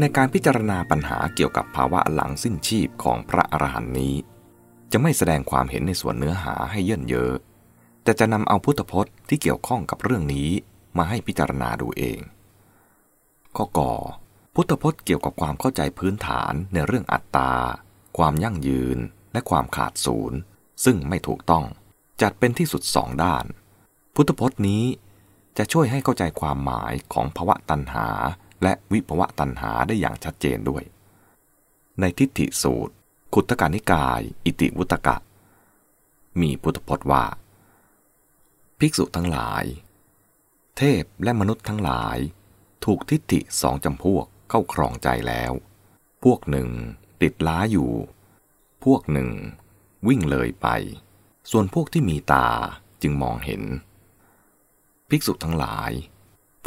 ในการพิจารณาปัญหาเกี่ยวกับภาวะหลังสิ้นชีพของพระอรหันต์นี้ จะไม่แสดงความเห็นในส่วนเนื้อหาให้เย่นเยอะ แต่จะนำเอาพุทธพจน์ที่เกี่ยวข้องกับเรื่องนี้มาให้พิจารณาดูเองข้อก่อพุทธพจน์เกี่ยวกับความเข้าใจพื้นฐานในเรื่องอัตตา ความยั่งยืน และความขาดศูนย์ ซึ่งไม่ถูกต้องจัดเป็นที่สุดสองด้าน พุทธพจน์นี้จะช่วยให้เข้าใจความหมายของภวะตัณหา และวิภวะตัณหาได้อย่างชัดเจนด้วย ในทิฏฐิสูตร ขุตกานิกาย อิติวุตกะ มีพุทธพจน์ว่า ภิกษุทั้งหลาย เทพและมนุษย์ทั้งหลาย ถูกทิฏฐิสองจำพวกเข้าครองใจแล้ว พวกหนึ่งติดล้าอยู่ พวกหนึ่ง วิ่งเลยไป ส่วนพวกที่มีตาจึงมองเห็น ภิกษุทั้งหลาย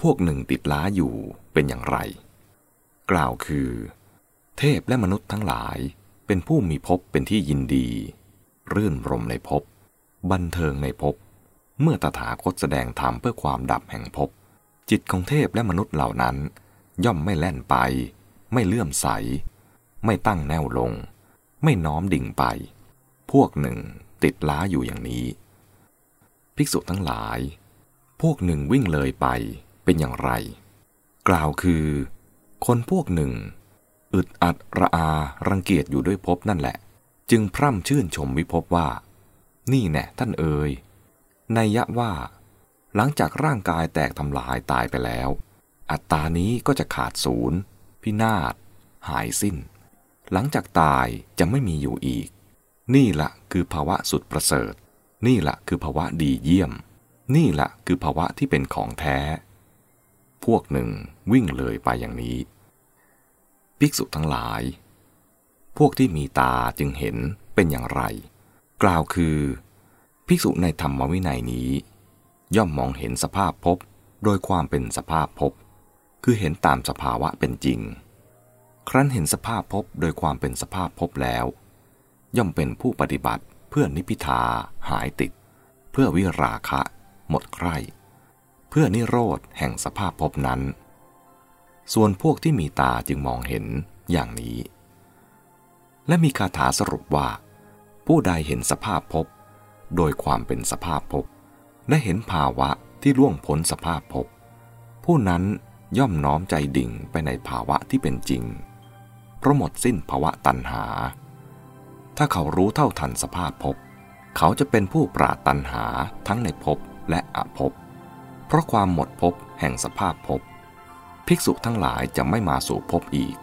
พวกหนึ่งติดล้าอยู่เป็นอย่างไร กล่าวคือ เทพและมนุษย์ทั้งหลายเป็นผู้มีภพเป็นที่ยินดี รื่นรมในภพบันเทิงในภพเมื่อตถาคตแสดงธรรมเพื่อความดับแห่งภพจิตของเทพและมนุษย์เหล่านั้น ย่อมไม่แล่นไป ไม่เลื่อมใส ไม่ตั้งแนวลง ไม่น้อมดิ่งไป พวกหนึ่งติดล้าอยู่อย่างนี้ ภิกษุทั้งหลาย พวกหนึ่งวิ่งเลยไป เป็นอย่างไร กล่าวคือ คนพวกหนึ่ง อึดอัดระอารังเกียจอยู่ด้วยภพนั่นแหละ จึงพร่ำชื่นชมวิภพว่า นี่แน่ท่านเอ๋ยในยะว่า หลังจากร่างกายแตกทำลายตายไปแล้ว อัตตานี้ก็จะขาดศูนย์ พินาศ หายสิ้น หลังจากตายจะไม่มีอยู่อีก นี่ละคือภาวะสุดประเสริฐ นี่ละคือภาวะดีเยี่ยม นี่ละคือภาวะที่เป็นของแท้ พวกหนึ่งวิ่งเลยไปอย่างนี้ ภิกษุทั้งหลาย พวกที่มีตาจึงเห็นเป็นอย่างไร กล่าวคือ ภิกษุในธรรมวินัยนี้ ย่อมมองเห็นสภาพภพโดยความเป็นสภาพภพคือเห็นตามสภาวะเป็นจริง ครั้นเห็นสภาพภพโดยความเป็นสภาพภพแล้ว ย่อมเป็นผู้ปฏิบัติเพื่อนิพิทาหายติด เพื่อวิราคะ หมดใคร่ เพื่อนิโรธแห่งสภาพภพนั้น ส่วนพวกที่มีตาจึงมองเห็นอย่างนี้ และมีคาถาสรุปว่า ผู้ใดเห็นสภาพภพโดยความเป็นสภาพภพและเห็นภาวะที่ล่วงพ้นสภาพภพผู้นั้นย่อมน้อมใจดิ่งไปในภาวะที่เป็นจริง เพราะหมดสิ้นภาวะตัณหา ถ้าเขารู้เท่าทันสภาพภพเขาจะเป็นผู้ปราตัณหาทั้งในภพและอภพ เพราะความหมดภพแห่งสภาพภพภิกษุทั้งหลายจะไม่มาสู่ภพอีก